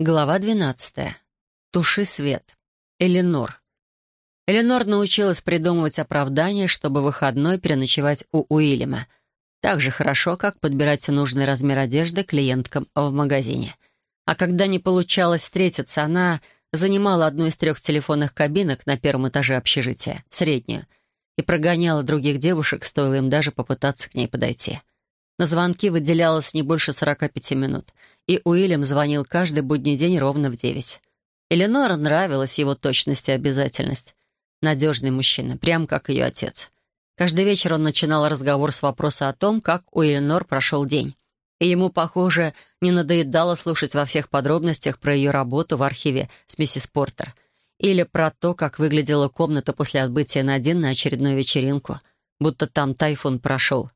Глава 12. Туши свет. Эленор. Эленор научилась придумывать оправдания, чтобы выходной переночевать у Уильяма. Так же хорошо, как подбирать нужный размер одежды клиенткам в магазине. А когда не получалось встретиться, она занимала одну из трех телефонных кабинок на первом этаже общежития, среднюю, и прогоняла других девушек, стоило им даже попытаться к ней подойти. На звонки выделялось не больше 45 минут — и Уильям звонил каждый будний день ровно в девять. Эленор нравилась его точность и обязательность. Надежный мужчина, прям как ее отец. Каждый вечер он начинал разговор с вопроса о том, как у Эленор прошел день. И ему, похоже, не надоедало слушать во всех подробностях про ее работу в архиве с миссис Портер или про то, как выглядела комната после отбытия на один на очередную вечеринку, будто там тайфун прошел.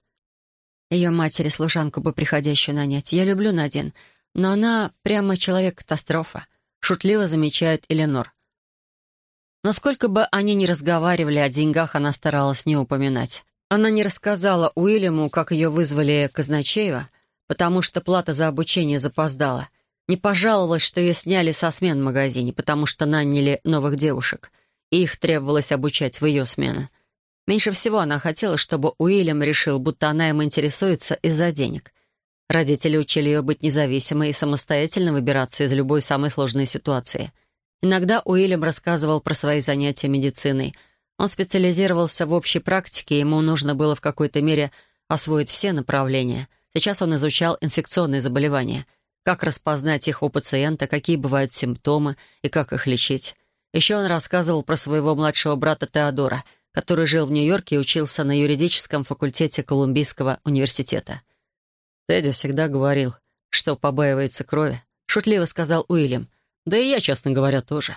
Ее матери-служанку бы приходящую нанять. Я люблю Надин, но она прямо человек-катастрофа», — шутливо замечает Эленор. Насколько бы они ни разговаривали о деньгах, она старалась не упоминать. Она не рассказала Уильяму, как ее вызвали казначеева, потому что плата за обучение запоздала. Не пожаловалась, что ее сняли со смен в магазине, потому что наняли новых девушек, и их требовалось обучать в ее смену. Меньше всего она хотела, чтобы Уильям решил, будто она им интересуется из-за денег. Родители учили ее быть независимой и самостоятельно выбираться из любой самой сложной ситуации. Иногда Уильям рассказывал про свои занятия медициной. Он специализировался в общей практике, ему нужно было в какой-то мере освоить все направления. Сейчас он изучал инфекционные заболевания. Как распознать их у пациента, какие бывают симптомы и как их лечить. Еще он рассказывал про своего младшего брата Теодора, который жил в Нью-Йорке и учился на юридическом факультете Колумбийского университета. Тедди всегда говорил, что побаивается крови. Шутливо сказал Уильям. Да и я, честно говоря, тоже.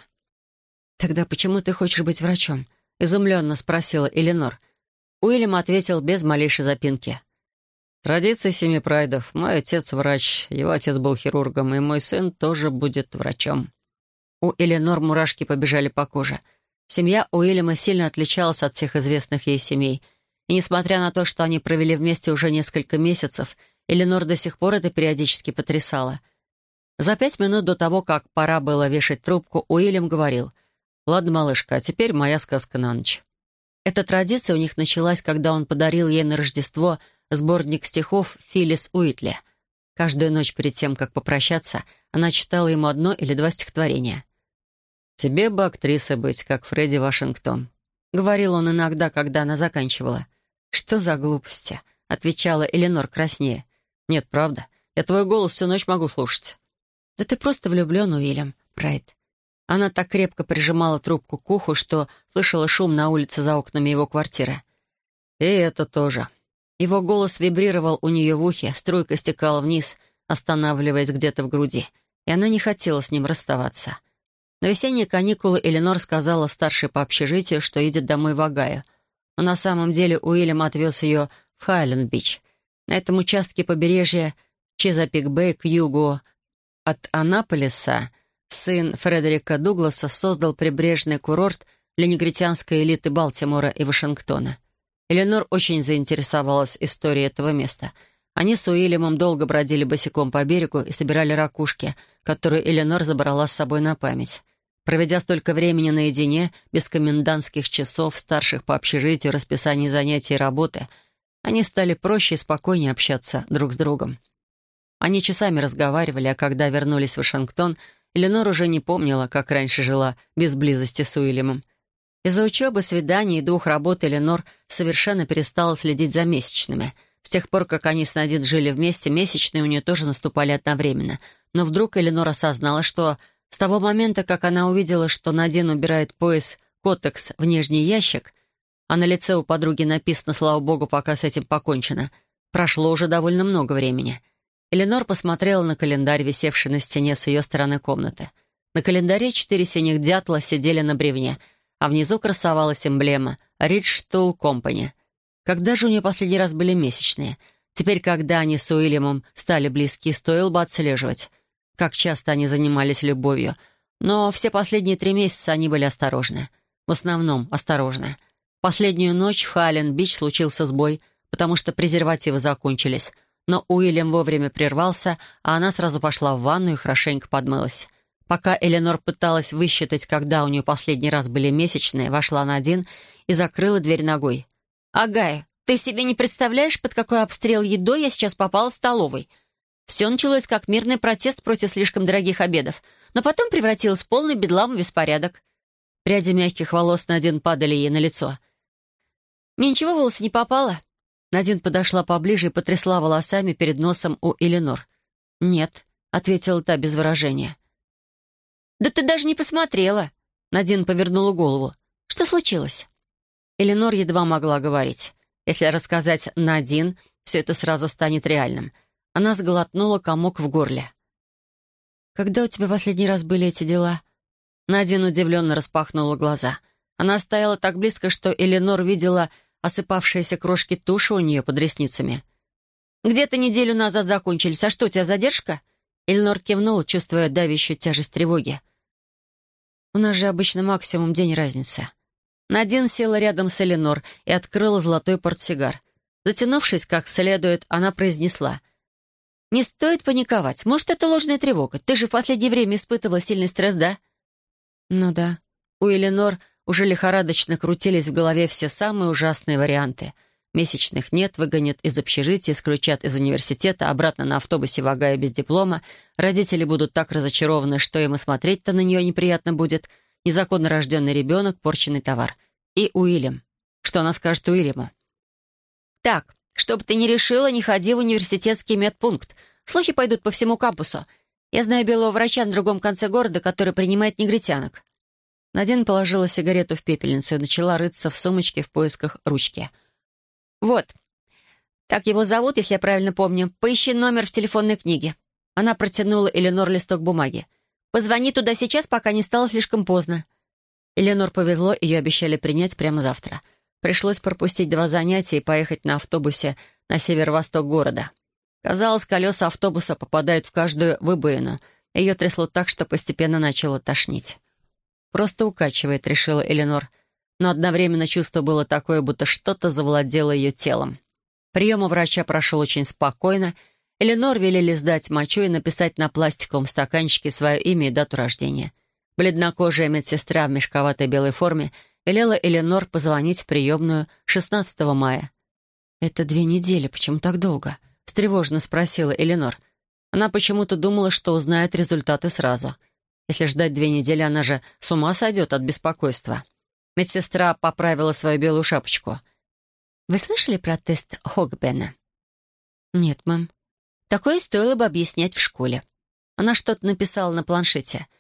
«Тогда почему ты хочешь быть врачом?» — изумленно спросила Эленор. Уильям ответил без малейшей запинки. «Традиции семьи Прайдов. Мой отец врач, его отец был хирургом, и мой сын тоже будет врачом». У Эленор мурашки побежали по коже. Семья Уильяма сильно отличалась от всех известных ей семей. И несмотря на то, что они провели вместе уже несколько месяцев — Эленор до сих пор это периодически потрясала. За пять минут до того, как пора было вешать трубку, Уильям говорил, «Ладно, малышка, а теперь моя сказка на ночь». Эта традиция у них началась, когда он подарил ей на Рождество сборник стихов Филлис Уитли. Каждую ночь перед тем, как попрощаться, она читала ему одно или два стихотворения. «Тебе бы актрисой быть, как Фредди Вашингтон», — говорил он иногда, когда она заканчивала. «Что за глупости?» — отвечала Эленор краснее. «Нет, правда. Я твой голос всю ночь могу слушать». «Да ты просто влюблен, Уильям, Прайд». Она так крепко прижимала трубку к уху, что слышала шум на улице за окнами его квартиры. «И это тоже». Его голос вибрировал у нее в ухе, струйка стекала вниз, останавливаясь где-то в груди, и она не хотела с ним расставаться. На весенние каникулы Эленор сказала старшей по общежитию, что едет домой в Огайо. Но на самом деле Уильям отвез ее в Хайленд-Бич — на этом участке побережья Чезапик-Бэй к югу от Аннаполиса сын Фредерика Дугласа создал прибрежный курорт для негритянской элиты Балтимора и Вашингтона. Эленор очень заинтересовалась историей этого места. Они с Уильямом долго бродили босиком по берегу и собирали ракушки, которые Эленор забрала с собой на память. Проведя столько времени наедине, без комендантских часов, старших по общежитию, расписаний занятий и работы — они стали проще и спокойнее общаться друг с другом. Они часами разговаривали, а когда вернулись в Вашингтон, Эленор уже не помнила, как раньше жила без близости с Уильямом. Из-за учебы, свиданий и двух работ Эленор совершенно перестала следить за месячными. С тех пор, как они с Надин жили вместе, месячные у нее тоже наступали одновременно. Но вдруг Эленор осознала, что с того момента, как она увидела, что Надин убирает пояс «Котекс» в нижний ящик, а на лице у подруги написано «Слава богу, пока с этим покончено». Прошло уже довольно много времени. Эленор посмотрела на календарь, висевший на стене с ее стороны комнаты. На календаре четыре синих дятла сидели на бревне, а внизу красовалась эмблема «Ридж Тул Компани». Когда же у нее последний раз были месячные? Теперь, когда они с Уильямом стали близки, стоило бы отслеживать, как часто они занимались любовью. Но все последние три месяца они были осторожны. В основном осторожны. Последнюю ночь в Хален-Бич случился сбой, потому что презервативы закончились. но Уильям вовремя прервался, а она сразу пошла в ванну и хорошенько подмылась. Пока Эленор пыталась высчитать, когда у нее последний раз были месячные, вошла на один и закрыла дверь ногой. «Агая, ты себе не представляешь, под какой обстрел едой я сейчас попала в столовой?» Все началось как мирный протест против слишком дорогих обедов, но потом превратилось в полный бедлам и беспорядок. Пряди мягких волос Надин падали ей на лицо. «Мне ничего в волосы не попало?» Надин подошла поближе и потрясла волосами перед носом у Эленор. «Нет», — ответила та без выражения. «Да ты даже не посмотрела!» Надин повернула голову. «Что случилось?» Эленор едва могла говорить. Если рассказать Надин, все это сразу станет реальным — она сглотнула комок в горле. «Когда у тебя последний раз были эти дела?» Надин удивленно распахнула глаза. Она стояла так близко, что Эленор видела осыпавшиеся крошки туши у нее под ресницами. «Где-то неделю назад закончились. А что, у тебя задержка?» Эленор кивнула, чувствуя давящую тяжесть тревоги. «У нас же обычно максимум день разницы». Надин села рядом с Эленор и открыла золотой портсигар. Затянувшись как следует, она произнесла — «Не стоит паниковать. Может, это ложная тревога. Ты же в последнее время испытывала сильный стресс, да?» «Ну да». У Эленор уже лихорадочно крутились в голове все самые ужасные варианты. Месячных нет, выгонят из общежития, исключат из университета, обратно на автобусе вагая без диплома. Родители будут так разочарованы, что им и смотреть-то на нее неприятно будет. Незаконно рожденный ребенок, порченный товар. И Уильям. Что она скажет Уильяму? «Так, что ты ни решила, не ходи в университетский медпункт. Слухи пойдут по всему кампусу. Я знаю белого врача на другом конце города, который принимает негритянок». Надин положила сигарету в пепельницу и начала рыться в сумочке в поисках ручки. «Вот. Так его зовут, если я правильно помню. Поищи номер в телефонной книге». Она протянула Эленор листок бумаги. «Позвони туда сейчас, пока не стало слишком поздно». Эленор повезло, ее обещали принять прямо завтра. Пришлось пропустить два занятия и поехать на автобусе на северо-восток города. Казалось, колеса автобуса попадают в каждую выбоину. Ее трясло так, что постепенно начало тошнить. «Просто укачивает», — решила Эленор. Но одновременно чувство было такое, будто что-то завладело ее телом. Прием у врача прошел очень спокойно. Эленор велели сдать мочу и написать на пластиковом стаканчике свое имя и дату рождения. Бледнокожая медсестра в мешковатой белой форме — велела Эленор позвонить в приемную 16 мая. «Это две недели, почему так долго?» — встревоженно спросила Эленор. Она почему-то думала, что узнает результаты сразу. Если ждать две недели, она же с ума сойдет от беспокойства. Медсестра поправила свою белую шапочку. «Вы слышали про тест Хогбена?» «Нет, мэм. Такое стоило бы объяснять в школе». Она что-то написала на планшете —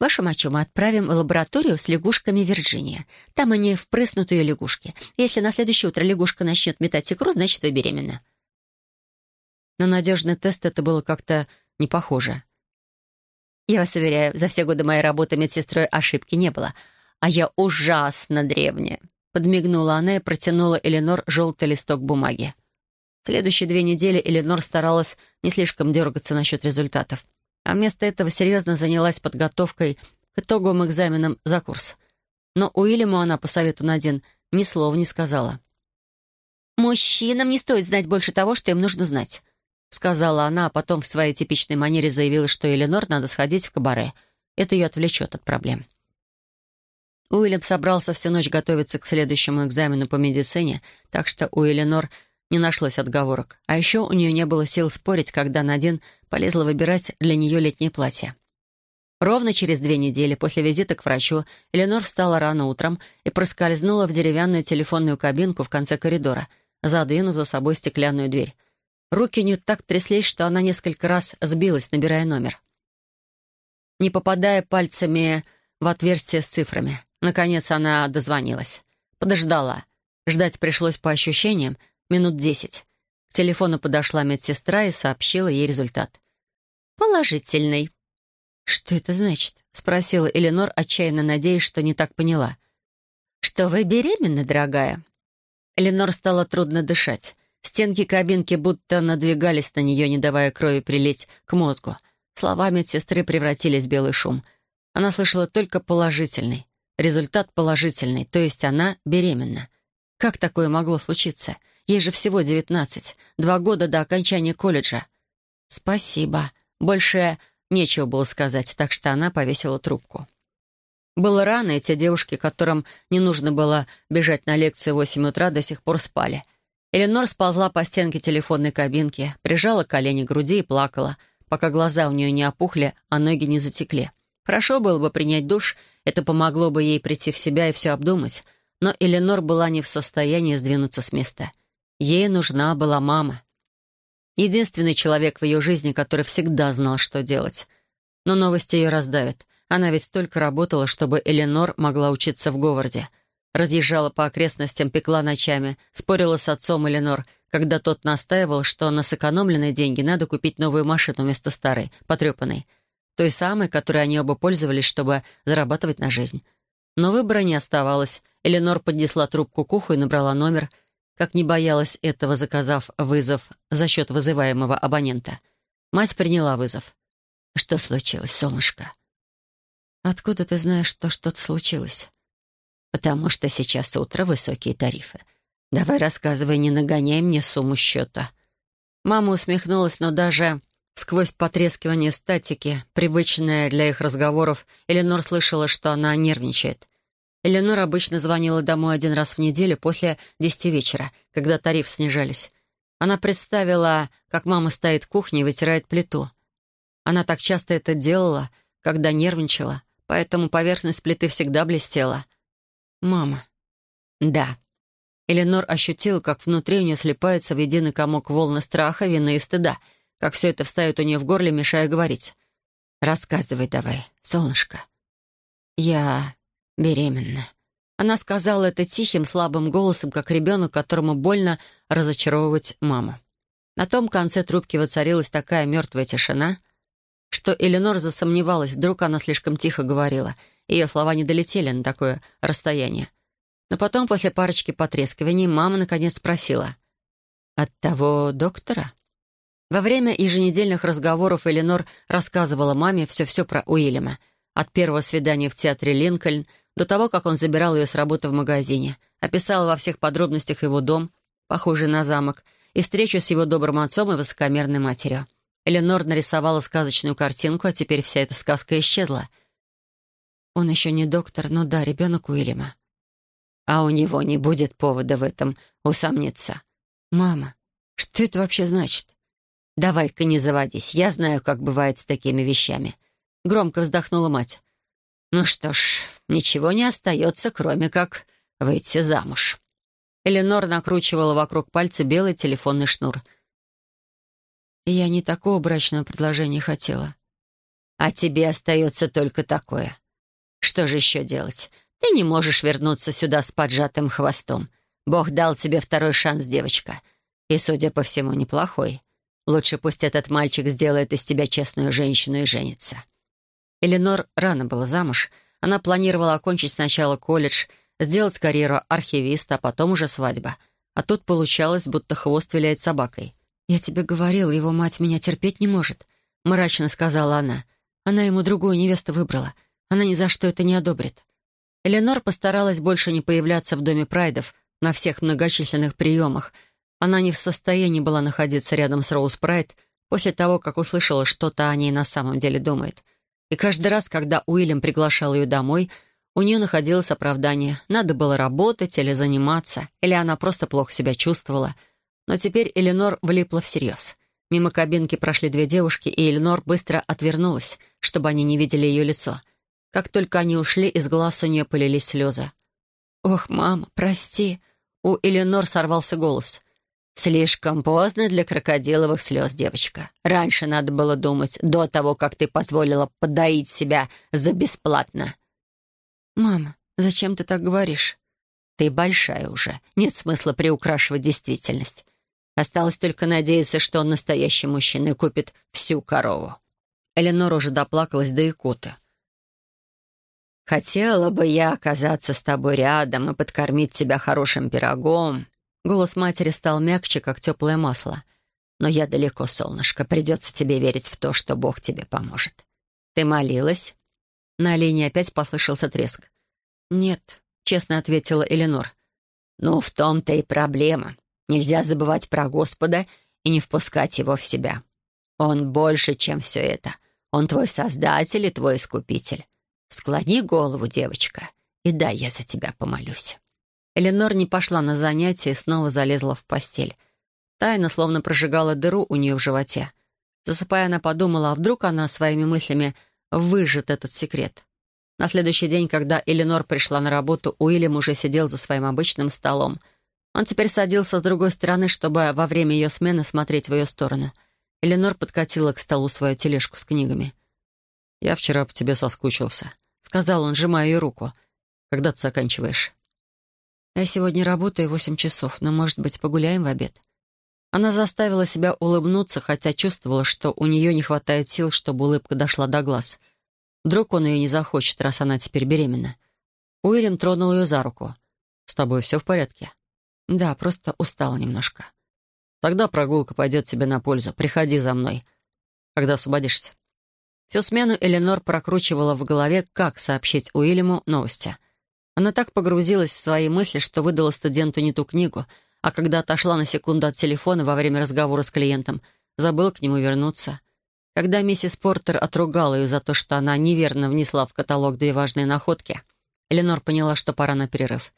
Вашу мочу мы отправим в лабораторию с лягушками Вирджиния. Там они впрыснут ее лягушки. Если на следующее утро лягушка начнет метать икру, значит, вы беременна». На надежный тест это было как-то не похоже. Я вас уверяю, за все годы моей работы медсестрой ошибки не было. А я ужасно древняя. Подмигнула она и протянула Эленор желтый листок бумаги. Следующие две недели Эленор старалась не слишком дергаться насчет результатов а вместо этого серьезно занялась подготовкой к итоговым экзаменам за курс. Но Уильяму она по совету Надин ни слова не сказала. «Мужчинам не стоит знать больше того, что им нужно знать», сказала она, а потом в своей типичной манере заявила, что Эленор надо сходить в кабаре. Это ее отвлечет от проблем. Уильям собрался всю ночь готовиться к следующему экзамену по медицине, так что у Эленор не нашлось отговорок. А еще у нее не было сил спорить, когда Надин полезла выбирать для нее летнее платье. Ровно через две недели после визита к врачу Эленор встала рано утром и проскользнула в деревянную телефонную кабинку в конце коридора, задвинув за собой стеклянную дверь. Руки у так тряслись, что она несколько раз сбилась, набирая номер. Не попадая пальцами в отверстие с цифрами, наконец она дозвонилась. Подождала. Ждать пришлось по ощущениям минут десять. К телефону подошла медсестра и сообщила ей результат. «Положительный». «Что это значит?» — спросила Эленор, отчаянно надеясь, что не так поняла. «Что вы беременны, дорогая?» Эленор стало трудно дышать. Стенки кабинки будто надвигались на нее, не давая крови прилить к мозгу. Слова медсестры превратились в белый шум. Она слышала только положительный. Результат положительный, то есть она беременна. Как такое могло случиться? Ей же всего девятнадцать. Два года до окончания колледжа. «Спасибо». Больше нечего было сказать, так что она повесила трубку. Было рано, и те девушки, которым не нужно было бежать на лекцию в восемь утра, до сих пор спали. Эленор сползла по стенке телефонной кабинки, прижала колени к груди и плакала, пока глаза у нее не опухли, а ноги не затекли. Хорошо было бы принять душ, это помогло бы ей прийти в себя и все обдумать, но Эленор была не в состоянии сдвинуться с места. Ей нужна была мама. Единственный человек в ее жизни, который всегда знал, что делать. Но новости ее раздавят. Она ведь столько работала, чтобы Эленор могла учиться в Говарде. Разъезжала по окрестностям, пекла ночами, спорила с отцом Эленор, когда тот настаивал, что на сэкономленные деньги надо купить новую машину вместо старой, потрепанной. Той самой, которой они оба пользовались, чтобы зарабатывать на жизнь. Но выбора не оставалось. Эленор поднесла трубку к уху и набрала номер — как не боялась этого, заказав вызов за счет вызываемого абонента. Мать приняла вызов. «Что случилось, солнышко?» «Откуда ты знаешь, что что-то случилось?» «Потому что сейчас утро, высокие тарифы. Давай рассказывай, не нагоняй мне сумму счета». Мама усмехнулась, но даже сквозь потрескивание статики, привычное для их разговоров, Эленор слышала, что она нервничает. Эленор обычно звонила домой один раз в неделю после десяти вечера, когда тарифы снижались. Она представила, как мама стоит в кухне и вытирает плиту. Она так часто это делала, когда нервничала, поэтому поверхность плиты всегда блестела. «Мама». «Да». Эленор ощутила, как внутри у нее слипается в единый комок волны страха, вины и стыда, как все это встает у нее в горле, мешая говорить. «Рассказывай давай, солнышко». «Я беременна». Она сказала это тихим, слабым голосом, как ребенок, которому больно разочаровывать маму. На том конце трубки воцарилась такая мертвая тишина, что Эленор засомневалась, вдруг она слишком тихо говорила. Ее слова не долетели на такое расстояние. Но потом, после парочки потрескиваний, мама наконец спросила. «От того доктора?» Во время еженедельных разговоров Эленор рассказывала маме все-все про Уильяма. От первого свидания в театре «Линкольн» до того, как он забирал ее с работы в магазине, описал во всех подробностях его дом, похожий на замок, и встречу с его добрым отцом и высокомерной матерью. Эленор нарисовала сказочную картинку, а теперь вся эта сказка исчезла. Он еще не доктор, но да, ребенок Уильяма. А у него не будет повода в этом усомниться. «Мама, что это вообще значит?» «Давай-ка не заводись, я знаю, как бывает с такими вещами». Громко вздохнула мать. «Ну что ж, ничего не остается, кроме как выйти замуж». Эленор накручивала вокруг пальца белый телефонный шнур. «Я не такого брачного предложения хотела». «А тебе остается только такое. Что же еще делать? Ты не можешь вернуться сюда с поджатым хвостом. Бог дал тебе второй шанс, девочка. И, судя по всему, неплохой. Лучше пусть этот мальчик сделает из тебя честную женщину и женится». Эленор рано была замуж. Она планировала окончить сначала колледж, сделать карьеру архивиста, а потом уже свадьба. А тут получалось, будто хвост виляет собакой. «Я тебе говорила, его мать меня терпеть не может», — мрачно сказала она. «Она ему другую невесту выбрала. Она ни за что это не одобрит». Эленор постаралась больше не появляться в доме Прайдов на всех многочисленных приемах. Она не в состоянии была находиться рядом с Роуз Прайд после того, как услышала, что-то о ней на самом деле думает — и каждый раз, когда Уильям приглашал ее домой, у нее находилось оправдание. Надо было работать или заниматься, или она просто плохо себя чувствовала. Но теперь Эленор влипла всерьез. Мимо кабинки прошли две девушки, и Эленор быстро отвернулась, чтобы они не видели ее лицо. Как только они ушли, из глаз у нее полились слезы. «Ох, мама, прости!» У Эленор сорвался голос. «Слишком поздно для крокодиловых слез, девочка. Раньше надо было думать, до того, как ты позволила подоить себя за бесплатно». «Мама, зачем ты так говоришь?» «Ты большая уже. Нет смысла приукрашивать действительность. Осталось только надеяться, что он настоящий мужчина и купит всю корову». Эленор уже доплакалась до икоты. «Хотела бы я оказаться с тобой рядом и подкормить тебя хорошим пирогом, Голос матери стал мягче, как теплое масло. «Но я далеко, солнышко. Придется тебе верить в то, что Бог тебе поможет. Ты молилась?» На линии опять послышался треск. «Нет», — честно ответила Эленор. «Ну, в том-то и проблема. Нельзя забывать про Господа и не впускать его в себя. Он больше, чем все это. Он твой создатель и твой искупитель. Склони голову, девочка, и дай я за тебя помолюсь». Эленор не пошла на занятия и снова залезла в постель. Тайна словно прожигала дыру у нее в животе. Засыпая, она подумала, а вдруг она своими мыслями выжжет этот секрет. На следующий день, когда Эленор пришла на работу, Уильям уже сидел за своим обычным столом. Он теперь садился с другой стороны, чтобы во время ее смены смотреть в ее сторону. Эленор подкатила к столу свою тележку с книгами. «Я вчера по тебе соскучился», — сказал он, сжимая ее руку. «Когда ты заканчиваешь?» «Я сегодня работаю восемь часов, но, может быть, погуляем в обед?» Она заставила себя улыбнуться, хотя чувствовала, что у нее не хватает сил, чтобы улыбка дошла до глаз — Вдруг он ее не захочет, раз она теперь беременна. Уильям тронул ее за руку. «С тобой все в порядке?» «Да, просто устала немножко». «Тогда прогулка пойдет тебе на пользу. Приходи за мной, когда освободишься». Всю смену Эленор прокручивала в голове, как сообщить Уильяму новости. Она так погрузилась в свои мысли, что выдала студенту не ту книгу, а когда отошла на секунду от телефона во время разговора с клиентом, забыла к нему вернуться. Когда миссис Портер отругала ее за то, что она неверно внесла в каталог две важные находки, Эленор поняла, что пора на перерыв.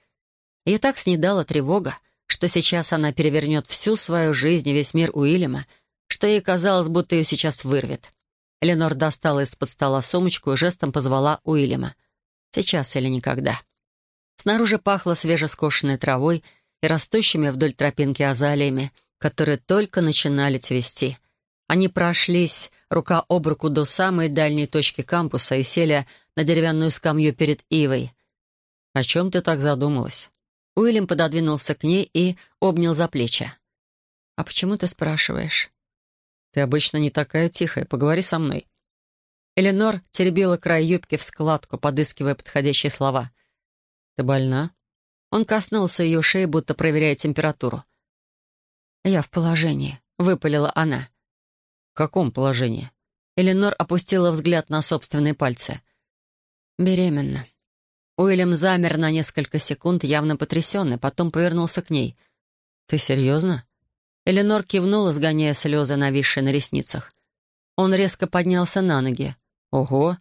Ее так снедала тревога, что сейчас она перевернет всю свою жизнь и весь мир Уильяма, что ей казалось, будто ее сейчас вырвет. Эленор достала из-под стола сумочку и жестом позвала Уильяма. Сейчас или никогда. Снаружи пахло свежескошенной травой и растущими вдоль тропинки азалиями, которые только начинали цвести — они прошлись рука об руку до самой дальней точки кампуса и сели на деревянную скамью перед Ивой. «О чем ты так задумалась?» Уильям пододвинулся к ней и обнял за плечи. «А почему ты спрашиваешь?» «Ты обычно не такая тихая. Поговори со мной». Эленор теребила край юбки в складку, подыскивая подходящие слова. «Ты больна?» Он коснулся ее шеи, будто проверяя температуру. «Я в положении», — выпалила она. «В каком положении?» Эленор опустила взгляд на собственные пальцы. «Беременна». Уильям замер на несколько секунд, явно потрясенный, потом повернулся к ней. «Ты серьезно?» Эленор кивнула, сгоняя слезы, нависшие на ресницах. Он резко поднялся на ноги. «Ого!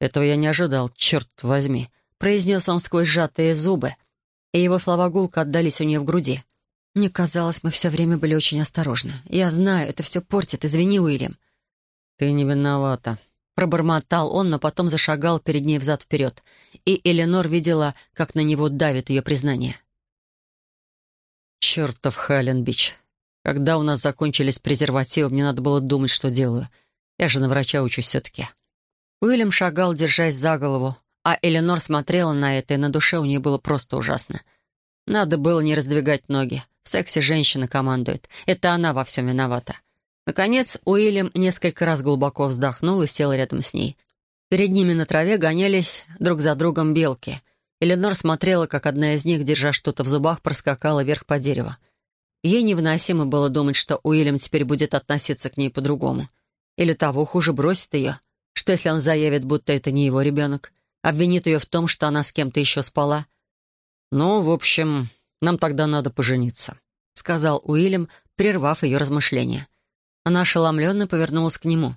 Этого я не ожидал, черт возьми!» Произнес он сквозь сжатые зубы, и его слова гулко отдались у нее в груди. Мне казалось, мы все время были очень осторожны. Я знаю, это все портит. Извини, Уильям. Ты не виновата. Пробормотал он, но потом зашагал перед ней взад-вперед. И Эленор видела, как на него давит ее признание. «Чертов Хайленбич. Когда у нас закончились презервативы, мне надо было думать, что делаю. Я же на врача учусь все-таки». Уильям шагал, держась за голову, а Эленор смотрела на это, и на душе у нее было просто ужасно. Надо было не раздвигать ноги сексе женщина командует. Это она во всем виновата. Наконец, Уильям несколько раз глубоко вздохнул и сел рядом с ней. Перед ними на траве гонялись друг за другом белки. Эленор смотрела, как одна из них, держа что-то в зубах, проскакала вверх по дереву. Ей невыносимо было думать, что Уильям теперь будет относиться к ней по-другому. Или того хуже бросит ее. Что, если он заявит, будто это не его ребенок? Обвинит ее в том, что она с кем-то еще спала? Ну, в общем, нам тогда надо пожениться сказал Уильям, прервав ее размышления. Она ошеломленно повернулась к нему.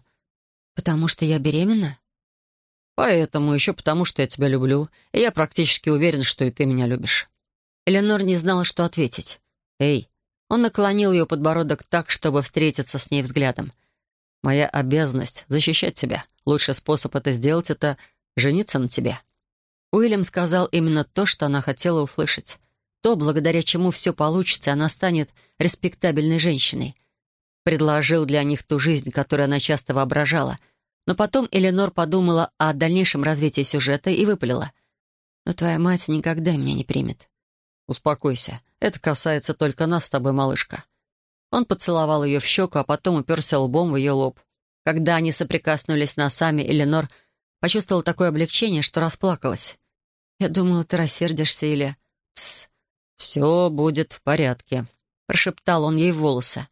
«Потому что я беременна?» «Поэтому, еще потому, что я тебя люблю, и я практически уверен, что и ты меня любишь». Эленор не знала, что ответить. «Эй!» Он наклонил ее подбородок так, чтобы встретиться с ней взглядом. «Моя обязанность — защищать тебя. Лучший способ это сделать — это жениться на тебе». Уильям сказал именно то, что она хотела услышать то, благодаря чему все получится, она станет респектабельной женщиной. Предложил для них ту жизнь, которую она часто воображала. Но потом Эленор подумала о дальнейшем развитии сюжета и выпалила. «Но твоя мать никогда меня не примет». «Успокойся. Это касается только нас с тобой, малышка». Он поцеловал ее в щеку, а потом уперся лбом в ее лоб. Когда они соприкоснулись носами, Эленор почувствовала такое облегчение, что расплакалась. «Я думала, ты рассердишься или...» «Тссс, «Все будет в порядке», — прошептал он ей в волосы.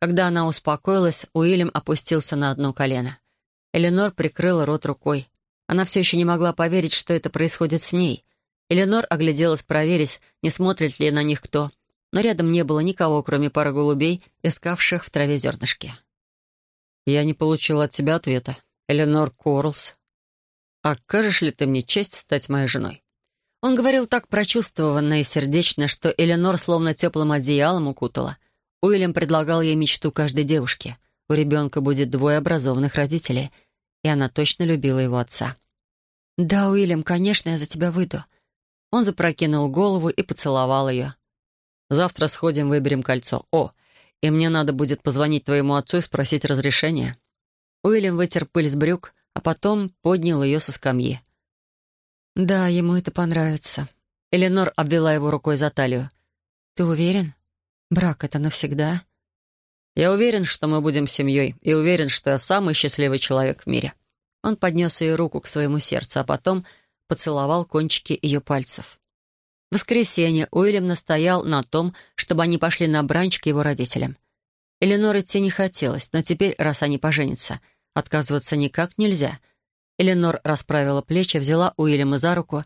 Когда она успокоилась, Уильям опустился на одно колено. Эленор прикрыла рот рукой. Она все еще не могла поверить, что это происходит с ней. Эленор огляделась проверить, не смотрит ли на них кто. но рядом не было никого, кроме пары голубей, искавших в траве зернышки. «Я не получил от тебя ответа. Эленор Корлс. Окажешь ли ты мне честь стать моей женой?» Он говорил так прочувствованно и сердечно, что Эленор словно теплым одеялом укутала. Уильям предлагал ей мечту каждой девушки. У ребенка будет двое образованных родителей, и она точно любила его отца. «Да, Уильям, конечно, я за тебя выйду». Он запрокинул голову и поцеловал ее. «Завтра сходим, выберем кольцо. О, и мне надо будет позвонить твоему отцу и спросить разрешения». Уильям вытер пыль с брюк, а потом поднял ее со скамьи. «Да, ему это понравится». Эленор обвела его рукой за талию. «Ты уверен? Брак — это навсегда?» «Я уверен, что мы будем семьей, и уверен, что я самый счастливый человек в мире». Он поднес ее руку к своему сердцу, а потом поцеловал кончики ее пальцев. В воскресенье Уильям настоял на том, чтобы они пошли на бранч к его родителям. Эленор идти не хотелось, но теперь, раз они поженятся, отказываться никак нельзя — Эленор расправила плечи, взяла Уильяма за руку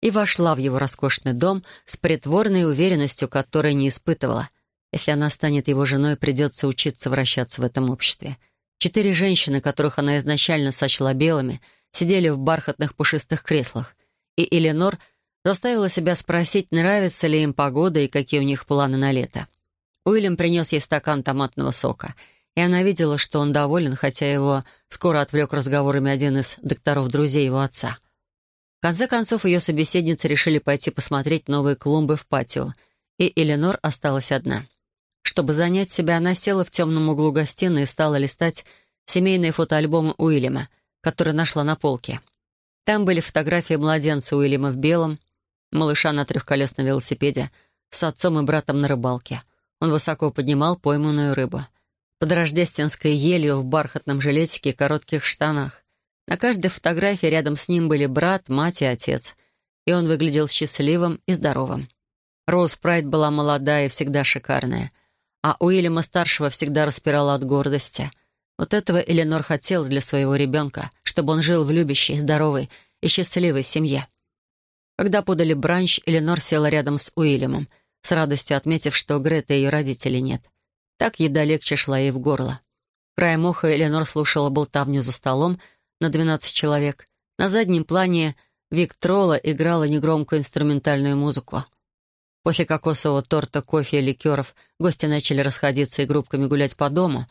и вошла в его роскошный дом с притворной уверенностью, которой не испытывала. Если она станет его женой, придется учиться вращаться в этом обществе. Четыре женщины, которых она изначально сочла белыми, сидели в бархатных пушистых креслах, и Эленор заставила себя спросить, нравится ли им погода и какие у них планы на лето. Уильям принес ей стакан томатного сока — и она видела, что он доволен, хотя его скоро отвлек разговорами один из докторов-друзей его отца. В конце концов, ее собеседницы решили пойти посмотреть новые клумбы в патио, и Эленор осталась одна. Чтобы занять себя, она села в темном углу гостиной и стала листать семейные фотоальбомы Уильяма, которые нашла на полке. Там были фотографии младенца Уильяма в белом, малыша на трехколесном велосипеде, с отцом и братом на рыбалке. Он высоко поднимал пойманную рыбу под рождественской елью в бархатном жилетике и коротких штанах. На каждой фотографии рядом с ним были брат, мать и отец, и он выглядел счастливым и здоровым. Роуз Прайд была молодая и всегда шикарная, а Уильяма-старшего всегда распирала от гордости. Вот этого Эленор хотела для своего ребенка, чтобы он жил в любящей, здоровой и счастливой семье. Когда подали бранч, Эленор села рядом с Уильямом, с радостью отметив, что Греты и ее родителей нет — так еда легче шла ей в горло. Краем уха Эленор слушала болтавню за столом на 12 человек. На заднем плане Виктрола играла негромкую инструментальную музыку. После кокосового торта, кофе и ликеров гости начали расходиться и группками гулять по дому.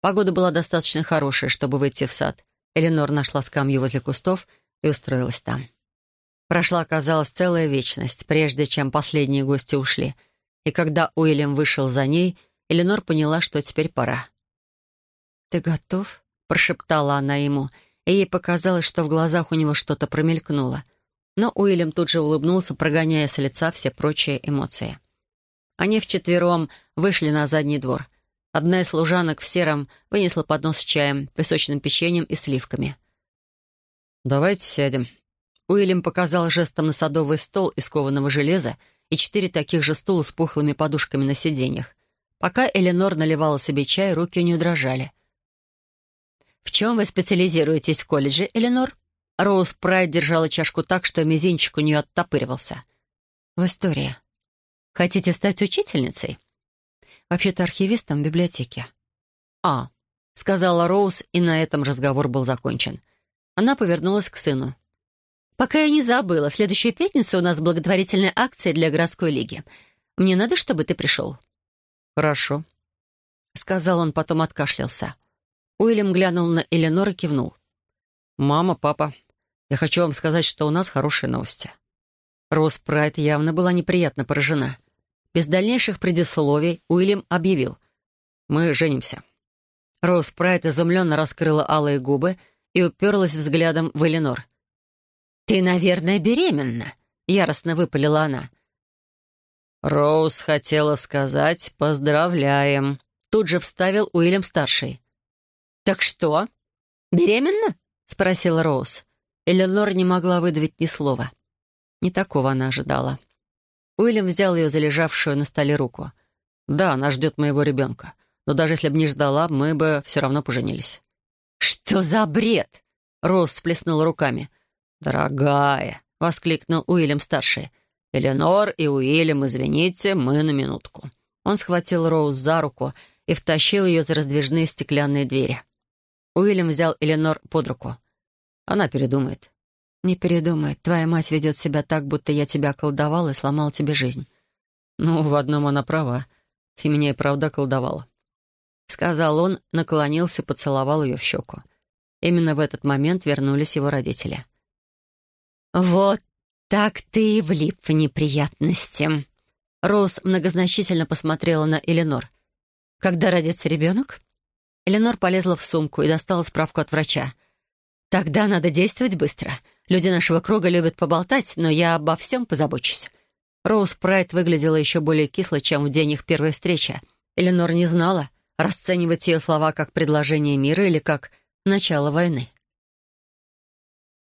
Погода была достаточно хорошая, чтобы выйти в сад. Эленор нашла скамью возле кустов и устроилась там. Прошла, казалось, целая вечность, прежде чем последние гости ушли. И когда Уильям вышел за ней — Эленор поняла, что теперь пора. «Ты готов?» — прошептала она ему, и ей показалось, что в глазах у него что-то промелькнуло. Но Уильям тут же улыбнулся, прогоняя с лица все прочие эмоции. Они вчетвером вышли на задний двор. Одна из служанок в сером вынесла поднос с чаем, песочным печеньем и сливками. «Давайте сядем». Уильям показал жестом на садовый стол из кованого железа и четыре таких же стула с пухлыми подушками на сиденьях. Пока Эленор наливала себе чай, руки у нее дрожали. «В чем вы специализируетесь в колледже, Эленор?» Роуз Прайд держала чашку так, что мизинчик у нее оттопыривался. «В истории. Хотите стать учительницей?» «Вообще-то архивистом в библиотеке». «А», — сказала Роуз, и на этом разговор был закончен. Она повернулась к сыну. «Пока я не забыла, в следующую пятницу у нас благотворительная акция для городской лиги. Мне надо, чтобы ты пришел». «Хорошо», — сказал он, потом откашлялся. Уильям глянул на Эленор и кивнул. «Мама, папа, я хочу вам сказать, что у нас хорошие новости». Роуз Прайд явно была неприятно поражена. Без дальнейших предисловий Уильям объявил. «Мы женимся». Роуз Прайд изумленно раскрыла алые губы и уперлась взглядом в Эленор. «Ты, наверное, беременна», — яростно выпалила она. «Роуз хотела сказать «поздравляем», — тут же вставил Уильям-старший. «Так что? Беременна?» — спросила Роуз. Эленор не могла выдавить ни слова. Не такого она ожидала. Уильям взял ее залежавшую на столе руку. «Да, она ждет моего ребенка. Но даже если бы не ждала, мы бы все равно поженились». «Что за бред?» Роуз сплеснула руками. «Дорогая!» — воскликнул Уильям-старший. «Эленор и Уильям, извините, мы на минутку». Он схватил Роуз за руку и втащил ее за раздвижные стеклянные двери. Уильям взял Эленор под руку. Она передумает. «Не передумает. Твоя мать ведет себя так, будто я тебя колдовал и сломал тебе жизнь». «Ну, в одном она права. Ты меня и правда колдовала», — сказал он, наклонился, поцеловал ее в щеку. Именно в этот момент вернулись его родители. «Вот так ты и влип в неприятности». Роуз многозначительно посмотрела на Эленор. «Когда родится ребенок?» Эленор полезла в сумку и достала справку от врача. «Тогда надо действовать быстро. Люди нашего круга любят поболтать, но я обо всем позабочусь». Роуз Прайд выглядела еще более кисло, чем в день их первой встречи. Эленор не знала, расценивать ее слова как предложение мира или как начало войны.